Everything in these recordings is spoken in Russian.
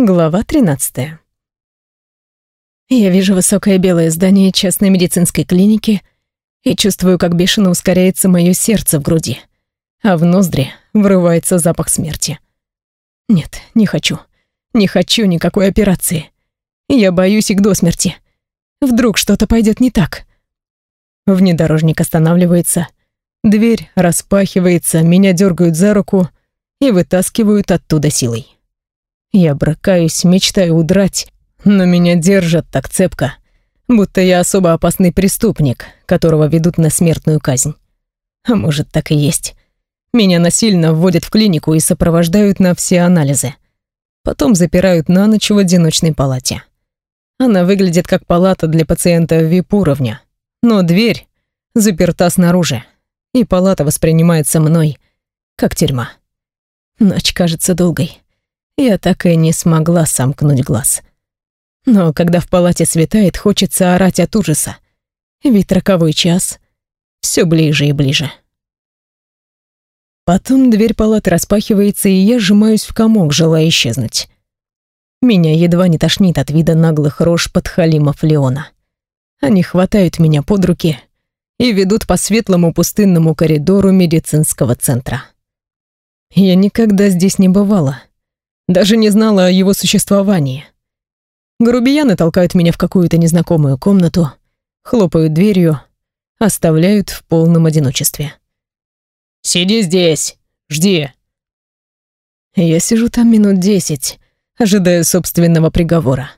Глава 13. Я вижу высокое белое здание частной медицинской клиники и чувствую, как бешено ускоряется мое сердце в груди, а в ноздри врывается запах смерти. Нет, не хочу. Не хочу никакой операции. Я боюсь их до смерти. Вдруг что-то пойдет не так. Внедорожник останавливается, дверь распахивается, меня дергают за руку и вытаскивают оттуда силой. Я брыкаюсь, мечтаю удрать, но меня держат так цепко, будто я особо опасный преступник, которого ведут на смертную казнь. А может, так и есть. Меня насильно вводят в клинику и сопровождают на все анализы. Потом запирают на ночь в одиночной палате. Она выглядит как палата для пациента VIP-уровня, но дверь заперта снаружи, и палата воспринимается мной как тюрьма. Ночь кажется долгой я так и не смогла сомкнуть глаз. Но когда в палате светает, хочется орать от ужаса. Ведь роковой час все ближе и ближе. Потом дверь палаты распахивается, и я сжимаюсь в комок, желая исчезнуть. Меня едва не тошнит от вида наглых рож подхалимов Леона. Они хватают меня под руки и ведут по светлому пустынному коридору медицинского центра. Я никогда здесь не бывала, даже не знала о его существовании. Грубияны толкают меня в какую-то незнакомую комнату, хлопают дверью, оставляют в полном одиночестве. «Сиди здесь, жди». Я сижу там минут десять, ожидая собственного приговора.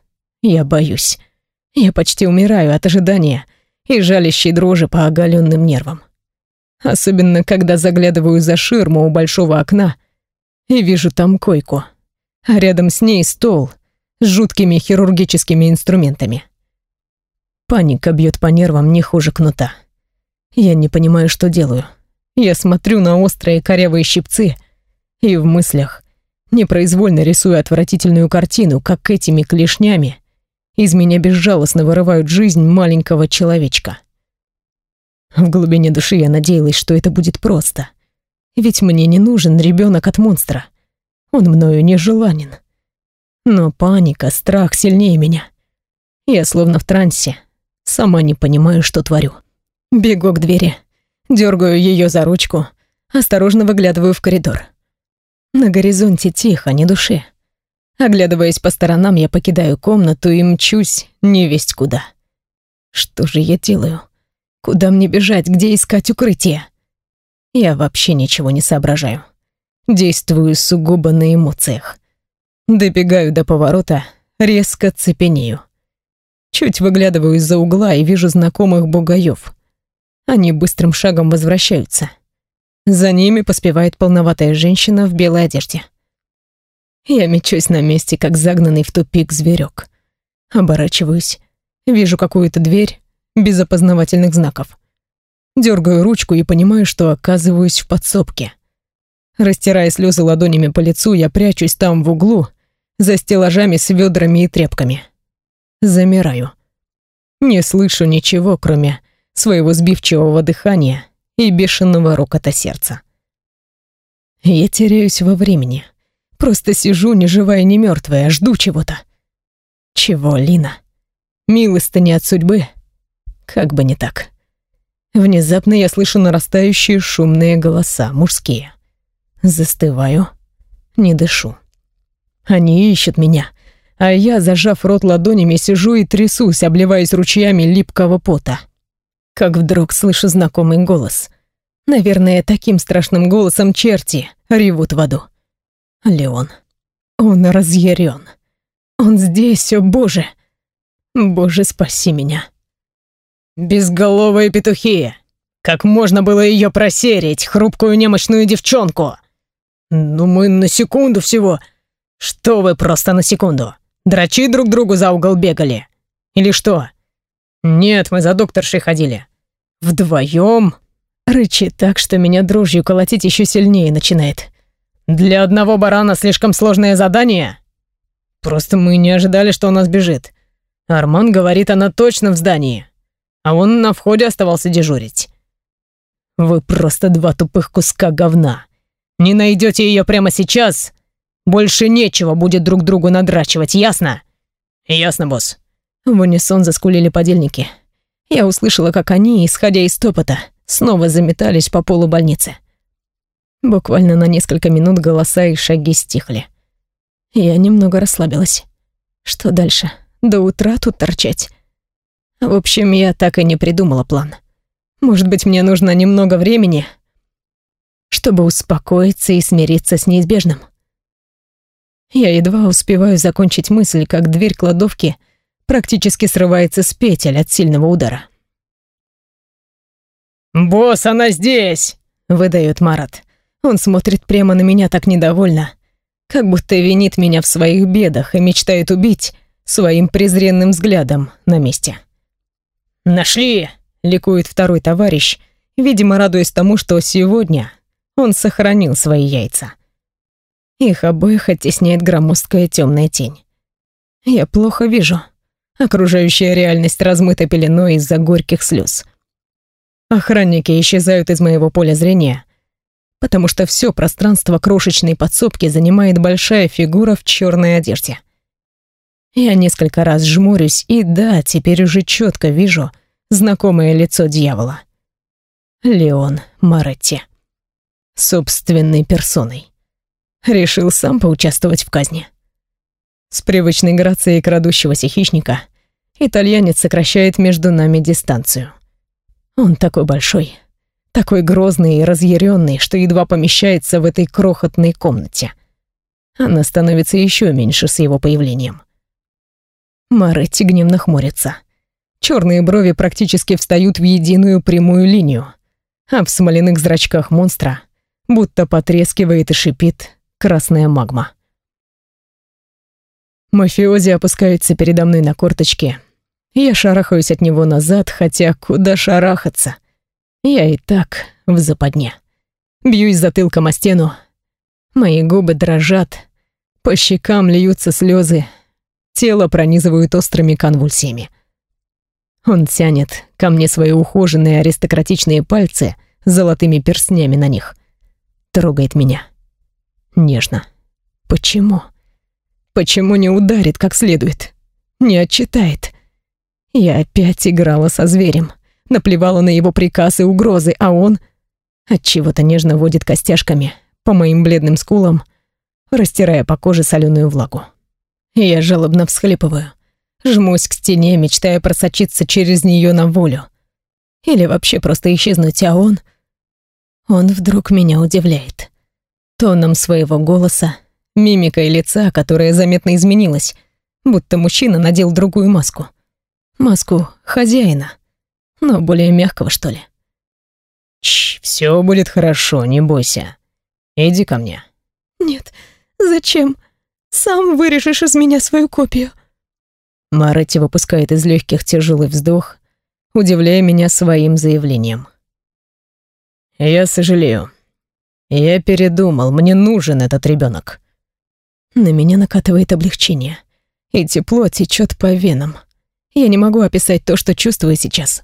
Я боюсь. Я почти умираю от ожидания и жалящей дрожи по оголенным нервам. Особенно, когда заглядываю за ширму у большого окна и вижу там койку а рядом с ней стол с жуткими хирургическими инструментами. Паника бьет по нервам не хуже кнута. Я не понимаю, что делаю. Я смотрю на острые корявые щипцы и в мыслях непроизвольно рисую отвратительную картину, как этими клешнями из меня безжалостно вырывают жизнь маленького человечка. В глубине души я надеялась, что это будет просто. Ведь мне не нужен ребенок от монстра. Он мною не желанен. Но паника, страх сильнее меня. Я словно в трансе, сама не понимаю, что творю. Бегу к двери, дергаю ее за ручку, осторожно выглядываю в коридор. На горизонте тихо, не души. Оглядываясь по сторонам, я покидаю комнату и мчусь невесть куда. Что же я делаю? Куда мне бежать? Где искать укрытие? Я вообще ничего не соображаю. Действую сугубо на эмоциях. Добегаю до поворота, резко цепенею. Чуть выглядываю из-за угла и вижу знакомых бугаев. Они быстрым шагом возвращаются. За ними поспевает полноватая женщина в белой одежде. Я мечусь на месте, как загнанный в тупик зверек. Оборачиваюсь, вижу какую-то дверь без опознавательных знаков. Дергаю ручку и понимаю, что оказываюсь в подсобке — Растирая слезы ладонями по лицу, я прячусь там в углу, за стеллажами с ведрами и тряпками. Замираю. Не слышу ничего, кроме своего сбивчивого дыхания и бешеного рокота сердца. Я теряюсь во времени. Просто сижу, ни живая, ни мертвая, жду чего-то. Чего, Лина? Милостыня от судьбы? Как бы не так. Внезапно я слышу нарастающие шумные голоса, мужские. Застываю, не дышу. Они ищут меня, а я, зажав рот ладонями, сижу и трясусь, обливаясь ручьями липкого пота. Как вдруг слышу знакомый голос. Наверное, таким страшным голосом черти ревут в аду. Леон. Он разъярен. Он здесь, о боже. Боже, спаси меня. Безголовые петухи. Как можно было ее просерить, хрупкую немощную девчонку? «Ну мы на секунду всего». «Что вы просто на секунду? Драчи друг другу за угол бегали? Или что?» «Нет, мы за докторшей ходили». «Вдвоем?» Рычит так, что меня дрожью колотить еще сильнее начинает. «Для одного барана слишком сложное задание?» «Просто мы не ожидали, что он нас бежит. Арман говорит, она точно в здании. А он на входе оставался дежурить». «Вы просто два тупых куска говна. Не найдете ее прямо сейчас, Больше нечего будет друг другу надрачивать, ясно?» «Ясно, босс». В унисон заскулили подельники. Я услышала, как они, исходя из топота, снова заметались по полу больницы. Буквально на несколько минут голоса и шаги стихли. Я немного расслабилась. Что дальше? До утра тут торчать? В общем, я так и не придумала план. Может быть, мне нужно немного времени, чтобы успокоиться и смириться с неизбежным. Я едва успеваю закончить мысль, как дверь кладовки практически срывается с петель от сильного удара. «Босс, она здесь!» — выдает Марат. Он смотрит прямо на меня так недовольно, как будто винит меня в своих бедах и мечтает убить своим презренным взглядом на месте. «Нашли!» — ликует второй товарищ, видимо, радуясь тому, что сегодня он сохранил свои яйца. Их обоих оттесняет громоздкая темная тень. Я плохо вижу. Окружающая реальность размыта пеленой из-за горьких слез. Охранники исчезают из моего поля зрения, потому что все пространство крошечной подсобки занимает большая фигура в черной одежде. Я несколько раз жмурюсь, и да, теперь уже четко вижу знакомое лицо дьявола. Леон Маретти. Собственной персоной. Решил сам поучаствовать в казни. С привычной грацией крадущегося хищника итальянец сокращает между нами дистанцию. Он такой большой, такой грозный и разъяренный, что едва помещается в этой крохотной комнате. Она становится еще меньше с его появлением. Маретти гневно хмурится. Черные брови практически встают в единую прямую линию, а в смоляных зрачках монстра будто потрескивает и шипит красная магма. Мафиози опускается передо мной на корточки. Я шарахаюсь от него назад, хотя куда шарахаться? Я и так в западне. Бьюсь затылком о стену. Мои губы дрожат, по щекам льются слезы, тело пронизывают острыми конвульсиями. Он тянет ко мне свои ухоженные аристократичные пальцы с золотыми перстнями на них. Трогает меня. Нежно. Почему? Почему не ударит как следует? Не отчитает? Я опять играла со зверем наплевала на его приказ и угрозы, а он от чего то нежно водит костяшками по моим бледным скулам, растирая по коже соленую влагу. Я жалобно всхлипываю, жмусь к стене, мечтая просочиться через нее на волю. Или вообще просто исчезнуть, а он... Он вдруг меня удивляет. Тоном своего голоса, мимикой лица, которая заметно изменилась, будто мужчина надел другую маску. Маску хозяина но более мягкого, что ли. Чш, все будет хорошо, не бойся. Иди ко мне. Нет, зачем? Сам вырежешь из меня свою копию. Маретти выпускает из легких тяжелый вздох, удивляя меня своим заявлением. Я сожалею. Я передумал, мне нужен этот ребенок. На меня накатывает облегчение, и тепло течет по венам. Я не могу описать то, что чувствую сейчас.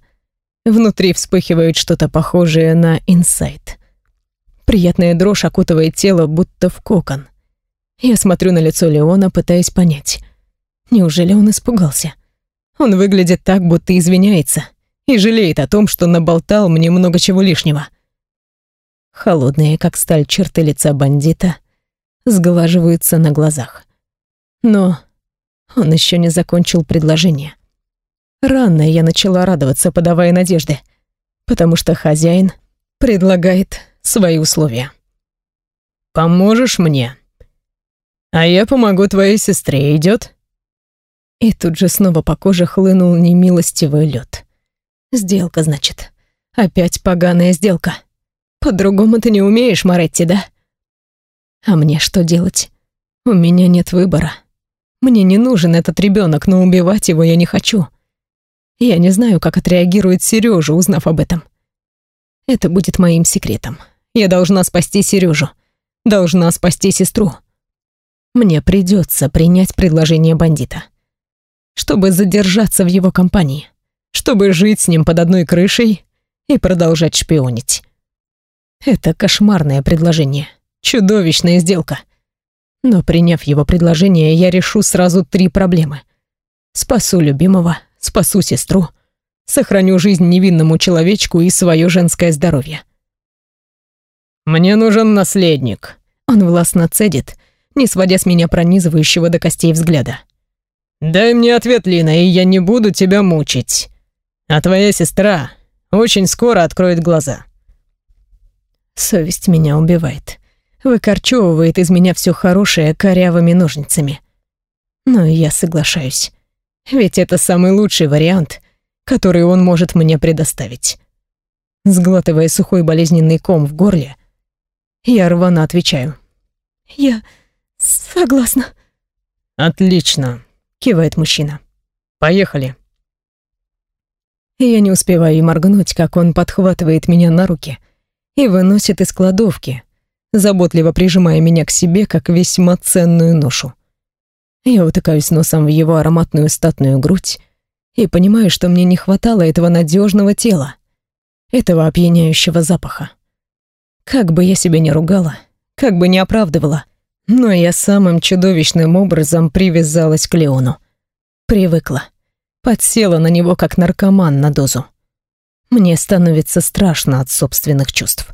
Внутри вспыхивает что-то похожее на инсайт. Приятная дрожь окутывает тело, будто в кокон. Я смотрю на лицо Леона, пытаясь понять. Неужели он испугался? Он выглядит так, будто извиняется и жалеет о том, что наболтал мне много чего лишнего. Холодные, как сталь, черты лица бандита сглаживаются на глазах. Но он еще не закончил предложение. Рано я начала радоваться, подавая надежды, потому что хозяин предлагает свои условия. «Поможешь мне? А я помогу твоей сестре, идет? И тут же снова по коже хлынул немилостивый лед. Сделка, значит. Опять поганая сделка. По-другому ты не умеешь, Маретти, да? А мне что делать? У меня нет выбора. Мне не нужен этот ребенок, но убивать его я не хочу. Я не знаю, как отреагирует Сережа, узнав об этом. Это будет моим секретом. Я должна спасти Сережу. Должна спасти сестру. Мне придется принять предложение бандита. Чтобы задержаться в его компании. Чтобы жить с ним под одной крышей и продолжать шпионить. Это кошмарное предложение. Чудовищная сделка. Но приняв его предложение, я решу сразу три проблемы. Спасу любимого, спасу сестру, сохраню жизнь невинному человечку и свое женское здоровье. «Мне нужен наследник», — он властно цедит, не сводя с меня пронизывающего до костей взгляда. «Дай мне ответ, Лина, и я не буду тебя мучить. А твоя сестра очень скоро откроет глаза». Совесть меня убивает. Выкорчевывает из меня все хорошее корявыми ножницами. Но я соглашаюсь. Ведь это самый лучший вариант, который он может мне предоставить. Сглатывая сухой болезненный ком в горле, я рвано отвечаю. «Я согласна». «Отлично», — кивает мужчина. «Поехали». Я не успеваю и моргнуть, как он подхватывает меня на руки — и выносит из кладовки, заботливо прижимая меня к себе, как весьма ценную ношу. Я утыкаюсь носом в его ароматную статную грудь и понимаю, что мне не хватало этого надежного тела, этого опьяняющего запаха. Как бы я себя не ругала, как бы не оправдывала, но я самым чудовищным образом привязалась к Леону. Привыкла. Подсела на него, как наркоман на дозу. Мне становится страшно от собственных чувств.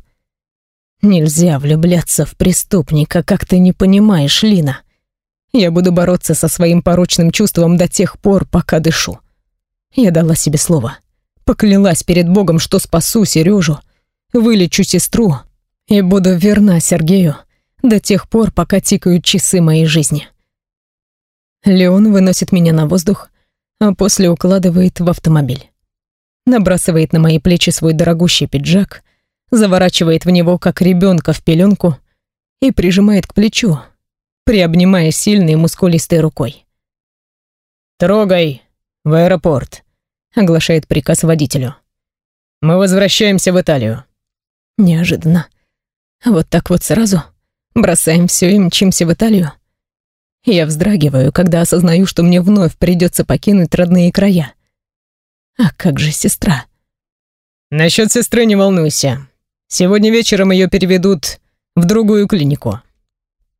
Нельзя влюбляться в преступника, как ты не понимаешь, Лина. Я буду бороться со своим порочным чувством до тех пор, пока дышу. Я дала себе слово. Поклялась перед Богом, что спасу Сережу, вылечу сестру и буду верна Сергею до тех пор, пока тикают часы моей жизни. Леон выносит меня на воздух, а после укладывает в автомобиль набрасывает на мои плечи свой дорогущий пиджак, заворачивает в него, как ребенка в пеленку, и прижимает к плечу, приобнимая сильной мускулистой рукой. «Трогай! В аэропорт!» — оглашает приказ водителю. «Мы возвращаемся в Италию». Неожиданно. Вот так вот сразу. Бросаем все и мчимся в Италию. Я вздрагиваю, когда осознаю, что мне вновь придется покинуть родные края. А как же сестра? Насчет сестры не волнуйся. Сегодня вечером ее переведут в другую клинику.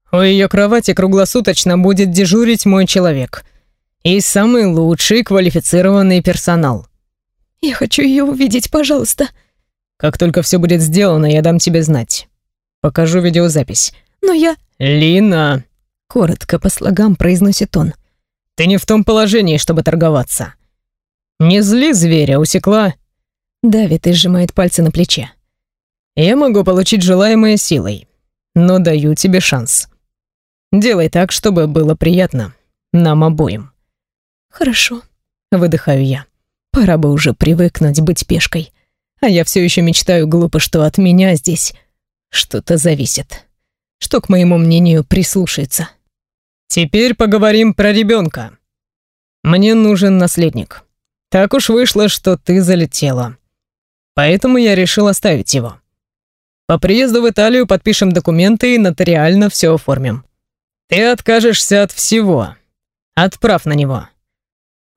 У ее кровати круглосуточно будет дежурить мой человек. И самый лучший квалифицированный персонал. Я хочу ее увидеть, пожалуйста. Как только все будет сделано, я дам тебе знать. Покажу видеозапись. Но я... Лина! Коротко по слогам произносит он. Ты не в том положении, чтобы торговаться. «Не зли зверя, усекла?» Давит и сжимает пальцы на плече. «Я могу получить желаемое силой, но даю тебе шанс. Делай так, чтобы было приятно нам обоим». «Хорошо», — выдыхаю я. «Пора бы уже привыкнуть быть пешкой. А я все еще мечтаю глупо, что от меня здесь что-то зависит, что, к моему мнению, прислушается». «Теперь поговорим про ребенка. Мне нужен наследник». Так уж вышло, что ты залетела. Поэтому я решил оставить его. По приезду в Италию подпишем документы и нотариально все оформим. Ты откажешься от всего. Отправь на него.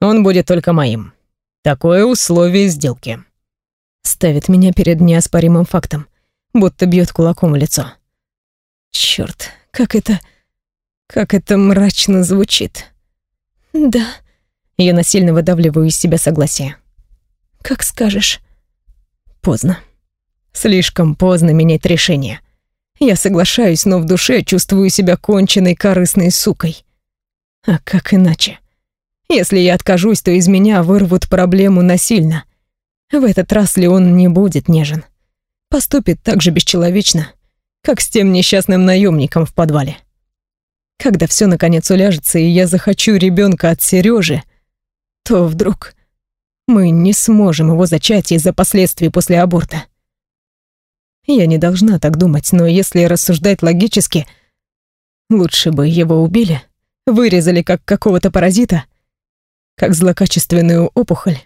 Он будет только моим. Такое условие сделки. Ставит меня перед неоспоримым фактом, будто бьет кулаком в лицо. Черт, как это... как это мрачно звучит. Да, я насильно выдавливаю из себя согласие. «Как скажешь». Поздно. Слишком поздно менять решение. Я соглашаюсь, но в душе чувствую себя конченной корыстной сукой. А как иначе? Если я откажусь, то из меня вырвут проблему насильно. В этот раз Леон не будет нежен. Поступит так же бесчеловечно, как с тем несчастным наемником в подвале. Когда все наконец уляжется, и я захочу ребенка от Сережи, то вдруг мы не сможем его зачать из-за последствий после аборта. Я не должна так думать, но если рассуждать логически, лучше бы его убили, вырезали как какого-то паразита, как злокачественную опухоль.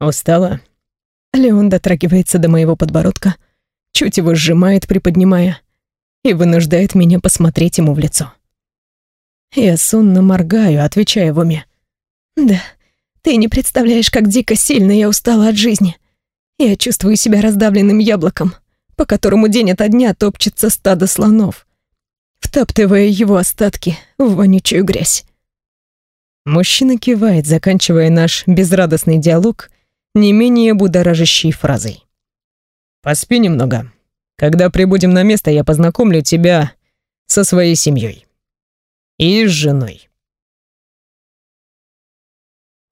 Устала? Леон дотрагивается до моего подбородка, чуть его сжимает, приподнимая, и вынуждает меня посмотреть ему в лицо. Я сонно моргаю, отвечая в уме. Да, ты не представляешь, как дико сильно я устала от жизни. Я чувствую себя раздавленным яблоком, по которому день ото дня топчется стадо слонов. Втаптывая его остатки в вонючую грязь. Мужчина кивает, заканчивая наш безрадостный диалог не менее будоражащей фразой. «Поспи немного. Когда прибудем на место, я познакомлю тебя со своей семьей. И с женой».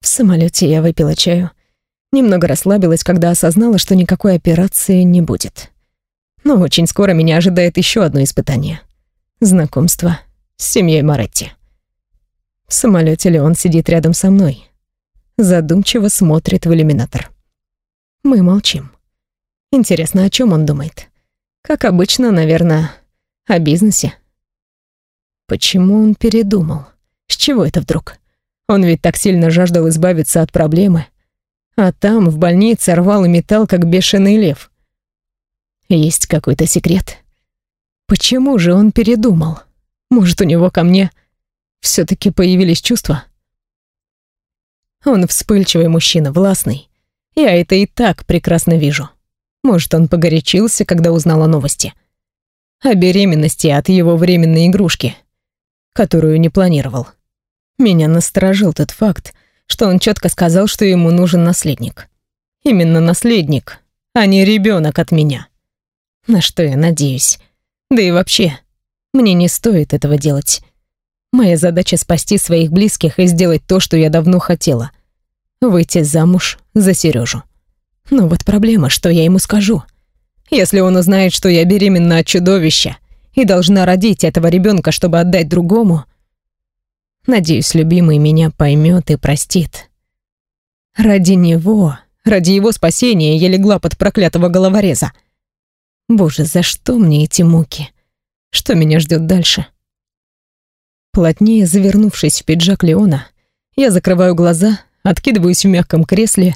В самолете я выпила чаю. Немного расслабилась, когда осознала, что никакой операции не будет. Но очень скоро меня ожидает еще одно испытание. Знакомство с семьей Маретти. В самолете Леон сидит рядом со мной. Задумчиво смотрит в иллюминатор. Мы молчим. Интересно, о чем он думает? Как обычно, наверное, о бизнесе. Почему он передумал? С чего это вдруг? Он ведь так сильно жаждал избавиться от проблемы. А там, в больнице, рвал и металл, как бешеный лев. Есть какой-то секрет. Почему же он передумал? Может, у него ко мне все таки появились чувства? Он вспыльчивый мужчина, властный. Я это и так прекрасно вижу. Может, он погорячился, когда узнал о новости. О беременности от его временной игрушки, которую не планировал. Меня насторожил тот факт, что он четко сказал, что ему нужен наследник. Именно наследник, а не ребенок от меня. На что я надеюсь. Да и вообще, мне не стоит этого делать. Моя задача спасти своих близких и сделать то, что я давно хотела. Выйти замуж за Сережу. Но вот проблема, что я ему скажу. Если он узнает, что я беременна от чудовища и должна родить этого ребенка, чтобы отдать другому, Надеюсь, любимый меня поймет и простит. Ради него, ради его спасения я легла под проклятого головореза. Боже, за что мне эти муки? Что меня ждет дальше? Плотнее завернувшись в пиджак Леона, я закрываю глаза, откидываюсь в мягком кресле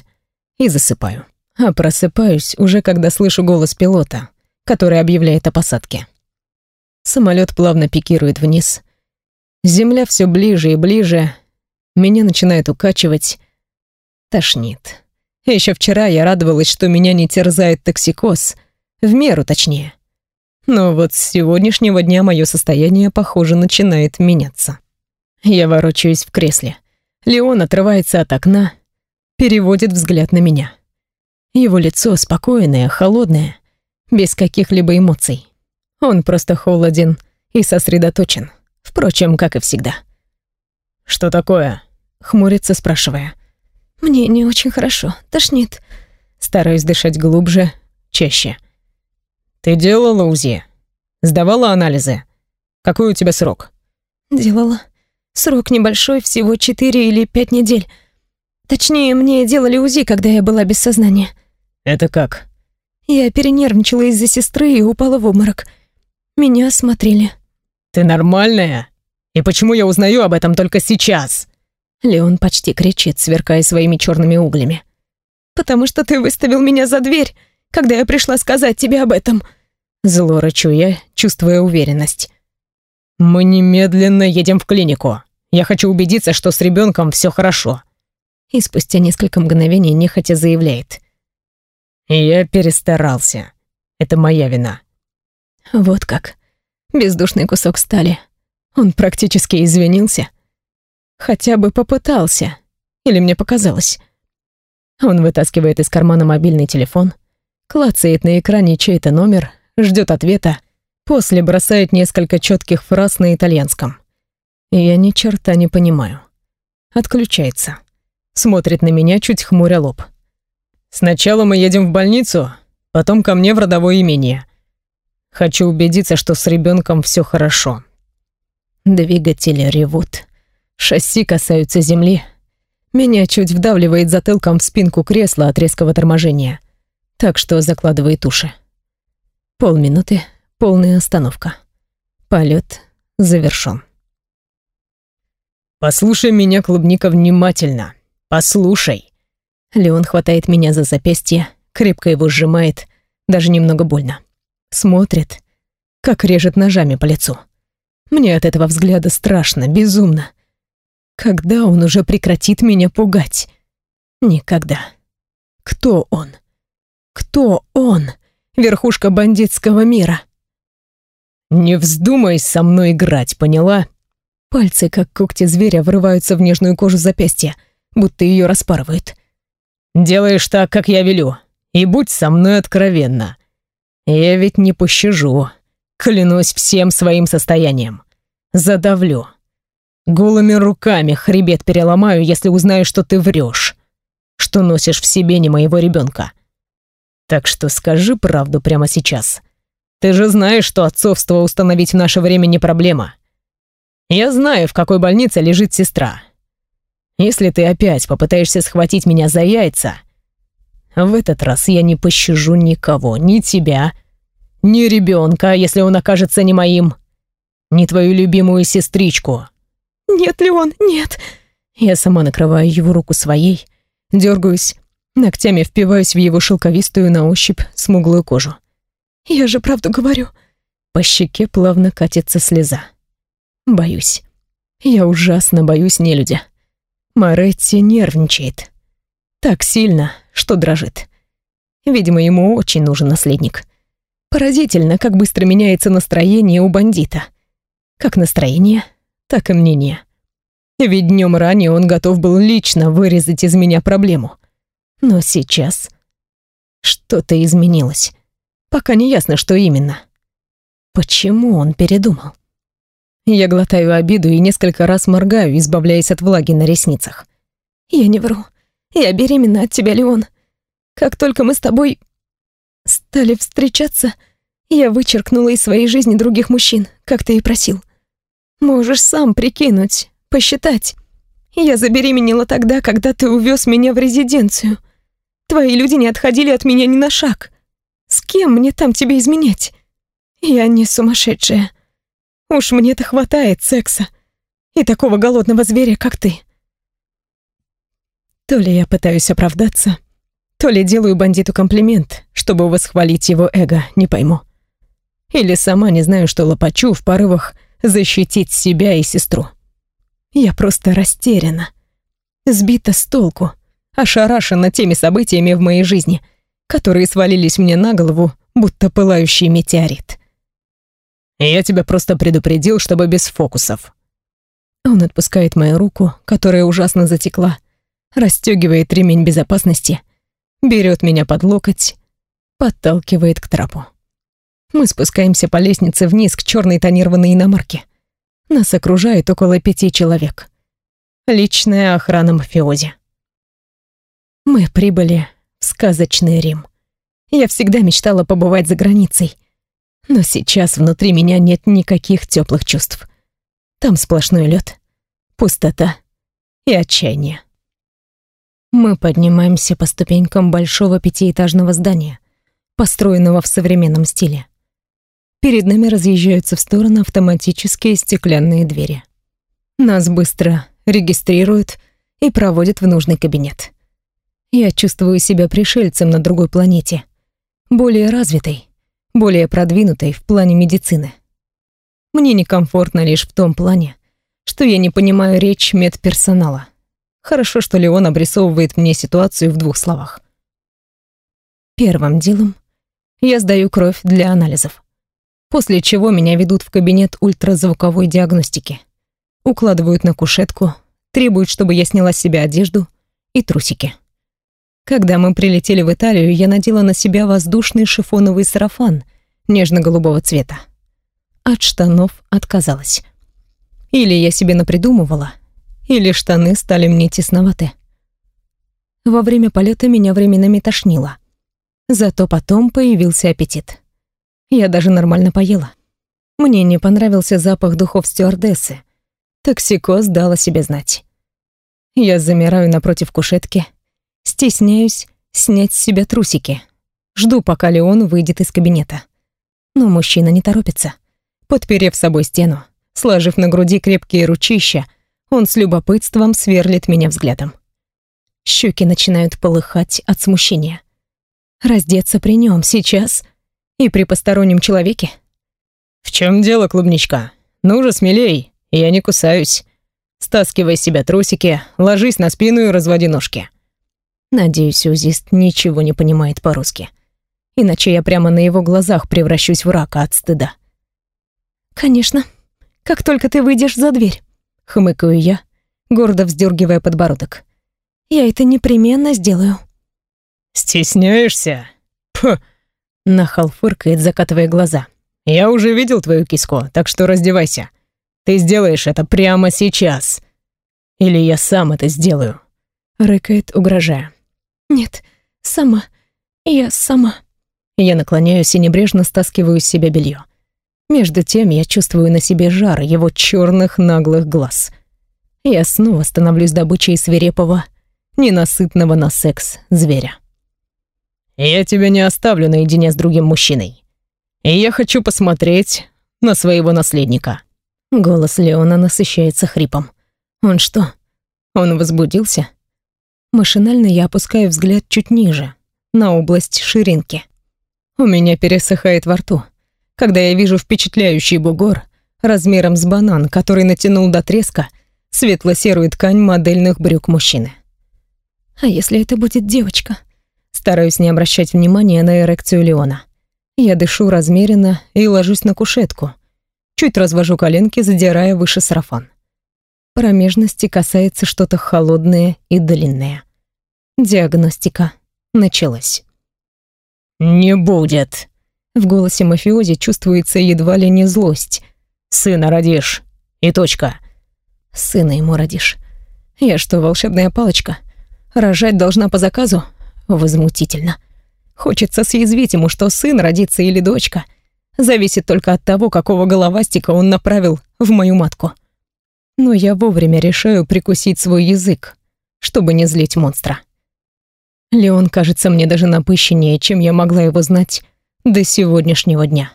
и засыпаю. А просыпаюсь уже когда слышу голос пилота, который объявляет о посадке. Самолет плавно пикирует вниз — Земля все ближе и ближе. Меня начинает укачивать. Тошнит. Еще вчера я радовалась, что меня не терзает токсикоз. В меру точнее. Но вот с сегодняшнего дня мое состояние, похоже, начинает меняться. Я ворочаюсь в кресле. Леон отрывается от окна, переводит взгляд на меня. Его лицо спокойное, холодное, без каких-либо эмоций. Он просто холоден и сосредоточен. Впрочем, как и всегда. «Что такое?» — хмурится, спрашивая. «Мне не очень хорошо, тошнит». Стараюсь дышать глубже, чаще. «Ты делала УЗИ? Сдавала анализы? Какой у тебя срок?» «Делала. Срок небольшой, всего четыре или пять недель. Точнее, мне делали УЗИ, когда я была без сознания». «Это как?» Я перенервничала из-за сестры и упала в обморок. Меня осмотрели. «Ты нормальная? И почему я узнаю об этом только сейчас?» Леон почти кричит, сверкая своими черными углями. «Потому что ты выставил меня за дверь, когда я пришла сказать тебе об этом». Зло рычу я, чувствуя уверенность. «Мы немедленно едем в клинику. Я хочу убедиться, что с ребенком все хорошо». И спустя несколько мгновений нехотя заявляет. «Я перестарался. Это моя вина». Вот как. Бездушный кусок стали. Он практически извинился. Хотя бы попытался. Или мне показалось. Он вытаскивает из кармана мобильный телефон, клацает на экране чей-то номер, ждет ответа, после бросает несколько четких фраз на итальянском. И я ни черта не понимаю. Отключается. Смотрит на меня, чуть хмуря лоб. «Сначала мы едем в больницу, потом ко мне в родовое имение. Хочу убедиться, что с ребенком все хорошо. Двигатели ревут. Шасси касаются земли. Меня чуть вдавливает затылком в спинку кресла от резкого торможения. Так что закладывает уши. Полминуты, полная остановка. Полет завершен. «Послушай меня, клубника, внимательно. Послушай». Леон хватает меня за запястье, крепко его сжимает, даже немного больно. Смотрит, как режет ножами по лицу. Мне от этого взгляда страшно, безумно. Когда он уже прекратит меня пугать? Никогда. Кто он? Кто он? Верхушка бандитского мира. «Не вздумай со мной играть, поняла?» Пальцы, как когти зверя, врываются в нежную кожу запястья, будто ее распарывают. «Делаешь так, как я велю, и будь со мной откровенна. Я ведь не пощажу, клянусь всем своим состоянием. Задавлю. Голыми руками хребет переломаю, если узнаю, что ты врешь, что носишь в себе не моего ребенка. Так что скажи правду прямо сейчас. Ты же знаешь, что отцовство установить в наше время не проблема. Я знаю, в какой больнице лежит сестра. Если ты опять попытаешься схватить меня за яйца, в этот раз я не пощажу никого, ни тебя, ни ребенка, если он окажется не моим, ни твою любимую сестричку. Нет, Леон, нет. Я сама накрываю его руку своей, дергаюсь, ногтями впиваюсь в его шелковистую на ощупь смуглую кожу. Я же правду говорю. По щеке плавно катится слеза. Боюсь. Я ужасно боюсь нелюдя. Моретти нервничает. Так сильно, что дрожит. Видимо, ему очень нужен наследник. Поразительно, как быстро меняется настроение у бандита. Как настроение, так и мнение. Ведь днем ранее он готов был лично вырезать из меня проблему. Но сейчас что-то изменилось. Пока не ясно, что именно. Почему он передумал? Я глотаю обиду и несколько раз моргаю, избавляясь от влаги на ресницах. Я не вру. Я беременна от тебя, Леон. Как только мы с тобой стали встречаться, я вычеркнула из своей жизни других мужчин, как ты и просил. Можешь сам прикинуть, посчитать. Я забеременела тогда, когда ты увез меня в резиденцию. Твои люди не отходили от меня ни на шаг. С кем мне там тебе изменять? Я не сумасшедшая. Уж мне-то хватает секса и такого голодного зверя, как ты. То ли я пытаюсь оправдаться, то ли делаю бандиту комплимент, чтобы восхвалить его эго, не пойму. Или сама не знаю, что лопачу в порывах защитить себя и сестру. Я просто растеряна, сбита с толку, ошарашена теми событиями в моей жизни, которые свалились мне на голову, будто пылающий метеорит. Я тебя просто предупредил, чтобы без фокусов. Он отпускает мою руку, которая ужасно затекла, расстегивает ремень безопасности, берет меня под локоть, подталкивает к трапу. Мы спускаемся по лестнице вниз к черной тонированной иномарке. Нас окружает около пяти человек. Личная охрана мафиози. Мы прибыли в сказочный Рим. Я всегда мечтала побывать за границей, но сейчас внутри меня нет никаких теплых чувств. Там сплошной лед, пустота и отчаяние. Мы поднимаемся по ступенькам большого пятиэтажного здания, построенного в современном стиле. Перед нами разъезжаются в стороны автоматические стеклянные двери. Нас быстро регистрируют и проводят в нужный кабинет. Я чувствую себя пришельцем на другой планете, более развитой, более продвинутой в плане медицины. Мне некомфортно лишь в том плане, что я не понимаю речь медперсонала. Хорошо, что Леон обрисовывает мне ситуацию в двух словах. Первым делом я сдаю кровь для анализов, после чего меня ведут в кабинет ультразвуковой диагностики, укладывают на кушетку, требуют, чтобы я сняла с себя одежду и трусики. Когда мы прилетели в Италию, я надела на себя воздушный шифоновый сарафан нежно-голубого цвета. От штанов отказалась. Или я себе напридумывала, или штаны стали мне тесноваты. Во время полета меня временами тошнило. Зато потом появился аппетит. Я даже нормально поела. Мне не понравился запах духов стюардессы. Токсикоз дал о себе знать. Я замираю напротив кушетки, Стесняюсь снять с себя трусики. Жду, пока Леон выйдет из кабинета. Но мужчина не торопится. Подперев собой стену, сложив на груди крепкие ручища, он с любопытством сверлит меня взглядом. Щеки начинают полыхать от смущения. Раздеться при нем сейчас и при постороннем человеке? «В чем дело, клубничка? Ну же, смелей, я не кусаюсь. Стаскивай с себя трусики, ложись на спину и разводи ножки». Надеюсь, узист ничего не понимает по-русски. Иначе я прямо на его глазах превращусь в рака от стыда. «Конечно. Как только ты выйдешь за дверь», — хмыкаю я, гордо вздергивая подбородок. «Я это непременно сделаю». «Стесняешься?» «Пх!» — нахал фыркает, закатывая глаза. «Я уже видел твою киску, так что раздевайся. Ты сделаешь это прямо сейчас. Или я сам это сделаю», — рыкает, угрожая. «Нет, сама. Я сама». Я наклоняюсь и небрежно стаскиваю с себя белье. Между тем я чувствую на себе жар его черных наглых глаз. Я снова становлюсь добычей свирепого, ненасытного на секс зверя. «Я тебя не оставлю наедине с другим мужчиной. И я хочу посмотреть на своего наследника». Голос Леона насыщается хрипом. «Он что? Он возбудился?» Машинально я опускаю взгляд чуть ниже, на область ширинки. У меня пересыхает во рту когда я вижу впечатляющий бугор размером с банан, который натянул до треска светло-серую ткань модельных брюк мужчины. А если это будет девочка? Стараюсь не обращать внимания на эрекцию Леона. Я дышу размеренно и ложусь на кушетку. Чуть развожу коленки, задирая выше сарафан. Промежности касается что-то холодное и длинное. Диагностика началась. «Не будет!» В голосе мафиози чувствуется едва ли не злость. «Сына родишь. И точка». «Сына ему родишь. Я что, волшебная палочка? Рожать должна по заказу? Возмутительно. Хочется съязвить ему, что сын родится или дочка. Зависит только от того, какого головастика он направил в мою матку. Но я вовремя решаю прикусить свой язык, чтобы не злить монстра. Леон кажется мне даже напыщеннее, чем я могла его знать до сегодняшнего дня.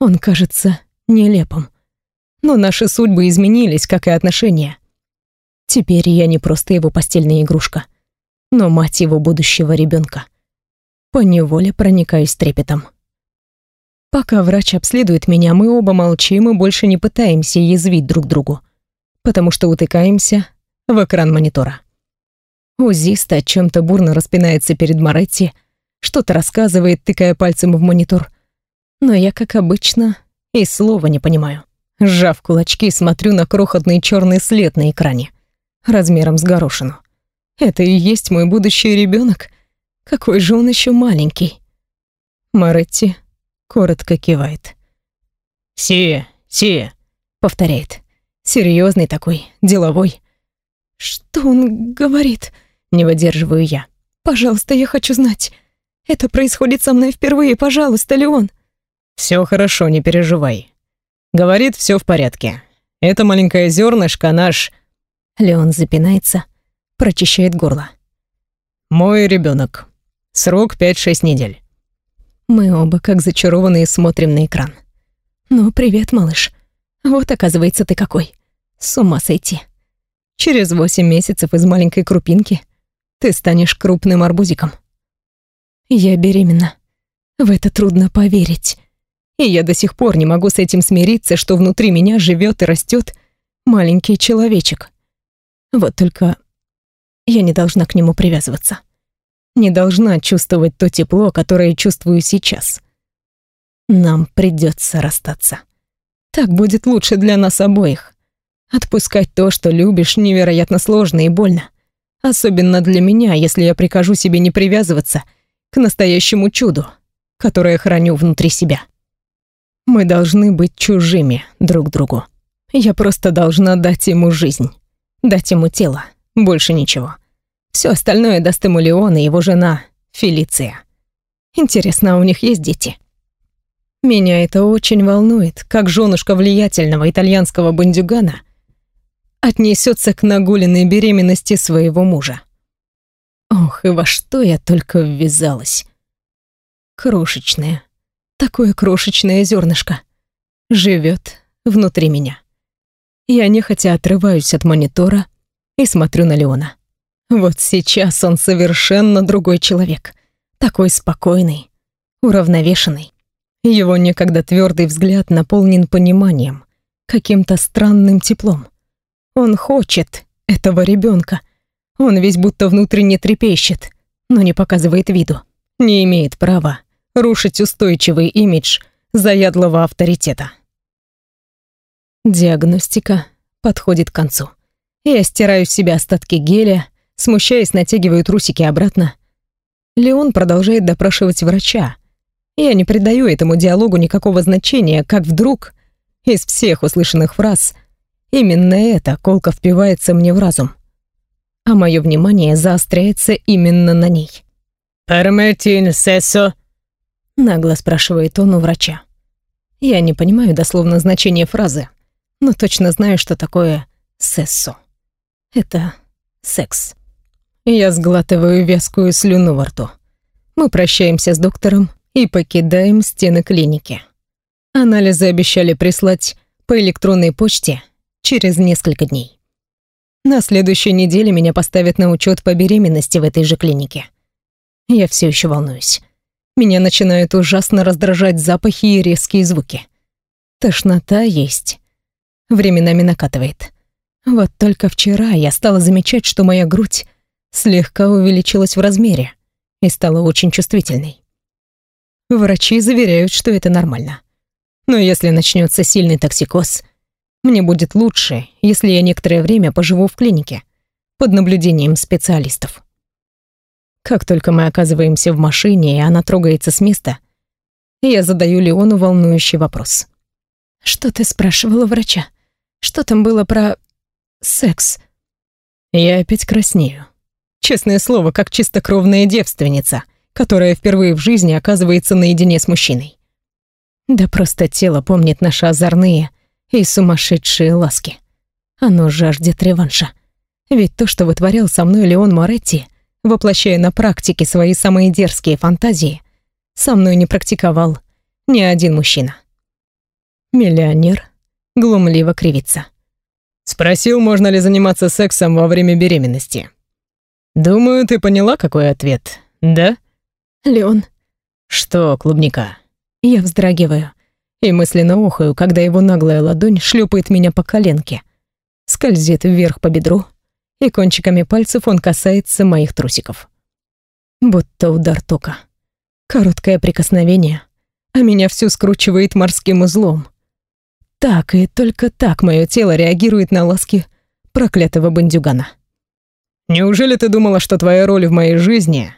Он кажется нелепым. Но наши судьбы изменились, как и отношения. Теперь я не просто его постельная игрушка, но мать его будущего ребенка. По неволе проникаюсь трепетом. Пока врач обследует меня, мы оба молчим и больше не пытаемся язвить друг другу, потому что утыкаемся в экран монитора. Узист о чем-то бурно распинается перед Моретти, что-то рассказывает, тыкая пальцем в монитор. Но я, как обычно, и слова не понимаю. Сжав кулачки, смотрю на крохотный черный след на экране, размером с горошину. Это и есть мой будущий ребенок. Какой же он еще маленький. Маретти коротко кивает. «Си, Си», — повторяет. Серьезный такой, деловой. «Что он говорит?» — не выдерживаю я. «Пожалуйста, я хочу знать». Это происходит со мной впервые, пожалуйста, Леон. Все хорошо, не переживай. Говорит, все в порядке. Это маленькое зернышко наш... Леон запинается, прочищает горло. Мой ребенок. Срок 5-6 недель. Мы оба, как зачарованные, смотрим на экран. Ну, привет, малыш. Вот, оказывается, ты какой. С ума сойти. Через восемь месяцев из маленькой крупинки ты станешь крупным арбузиком. Я беременна. В это трудно поверить. И я до сих пор не могу с этим смириться, что внутри меня живет и растет маленький человечек. Вот только я не должна к нему привязываться. Не должна чувствовать то тепло, которое чувствую сейчас. Нам придется расстаться. Так будет лучше для нас обоих. Отпускать то, что любишь, невероятно сложно и больно. Особенно для меня, если я прикажу себе не привязываться — к настоящему чуду, которое храню внутри себя. Мы должны быть чужими друг другу. Я просто должна дать ему жизнь, дать ему тело, больше ничего. Все остальное даст ему Леон и его жена Фелиция. Интересно, а у них есть дети? Меня это очень волнует, как женушка влиятельного итальянского бандюгана отнесется к нагуленной беременности своего мужа. Ох, и во что я только ввязалась. Крошечное, такое крошечное зернышко живет внутри меня. Я нехотя отрываюсь от монитора и смотрю на Леона. Вот сейчас он совершенно другой человек. Такой спокойный, уравновешенный. Его некогда твердый взгляд наполнен пониманием, каким-то странным теплом. Он хочет этого ребенка, он весь будто внутренне трепещет, но не показывает виду. Не имеет права рушить устойчивый имидж заядлого авторитета. Диагностика подходит к концу. Я стираю с себя остатки геля, смущаясь, натягиваю трусики обратно. Леон продолжает допрашивать врача. Я не придаю этому диалогу никакого значения, как вдруг из всех услышанных фраз именно эта колка впивается мне в разум. А мое внимание заостряется именно на ней. «Перметин сессо?» Нагло спрашивает он у врача. Я не понимаю дословно значение фразы, но точно знаю, что такое «сессо». Это секс. Я сглатываю вязкую слюну во рту. Мы прощаемся с доктором и покидаем стены клиники. Анализы обещали прислать по электронной почте через несколько дней. На следующей неделе меня поставят на учет по беременности в этой же клинике. Я все еще волнуюсь. Меня начинают ужасно раздражать запахи и резкие звуки. Тошнота есть. Временами накатывает. Вот только вчера я стала замечать, что моя грудь слегка увеличилась в размере и стала очень чувствительной. Врачи заверяют, что это нормально. Но если начнется сильный токсикоз, мне будет лучше, если я некоторое время поживу в клинике под наблюдением специалистов. Как только мы оказываемся в машине, и она трогается с места, я задаю Леону волнующий вопрос. «Что ты спрашивала врача? Что там было про... секс?» Я опять краснею. Честное слово, как чистокровная девственница, которая впервые в жизни оказывается наедине с мужчиной. Да просто тело помнит наши озорные и сумасшедшие ласки. Оно жаждет реванша. Ведь то, что вытворял со мной Леон Моретти, воплощая на практике свои самые дерзкие фантазии, со мной не практиковал ни один мужчина. Миллионер глумливо кривится. Спросил, можно ли заниматься сексом во время беременности. Думаю, ты поняла, какой ответ, да? Леон. Что, клубника? Я вздрагиваю и мысленно охаю, когда его наглая ладонь шлепает меня по коленке, скользит вверх по бедру, и кончиками пальцев он касается моих трусиков. Будто удар тока. Короткое прикосновение, а меня всю скручивает морским узлом. Так и только так мое тело реагирует на ласки проклятого бандюгана. «Неужели ты думала, что твоя роль в моей жизни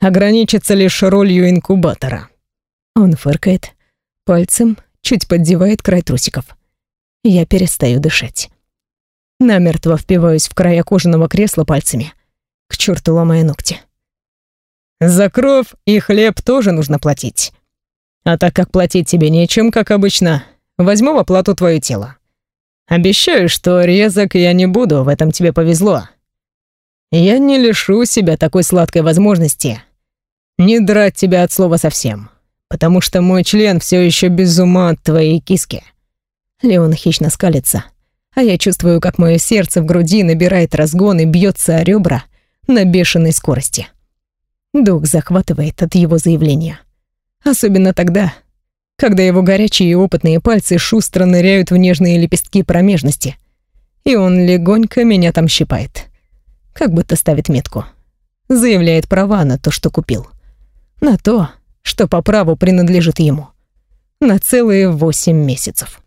ограничится лишь ролью инкубатора?» Он фыркает, пальцем чуть поддевает край трусиков. Я перестаю дышать. Намертво впиваюсь в края кожаного кресла пальцами. К черту ломая ногти. За кров и хлеб тоже нужно платить. А так как платить тебе нечем, как обычно, возьму в оплату твое тело. Обещаю, что резок я не буду, в этом тебе повезло. Я не лишу себя такой сладкой возможности не драть тебя от слова совсем, потому что мой член все еще без ума от твоей киски. Леон хищно скалится, а я чувствую, как мое сердце в груди набирает разгон и бьется о ребра на бешеной скорости. Дух захватывает от его заявления. Особенно тогда, когда его горячие и опытные пальцы шустро ныряют в нежные лепестки промежности, и он легонько меня там щипает. Как будто ставит метку. Заявляет права на то, что купил. На то, что по праву принадлежит ему. На целые восемь месяцев.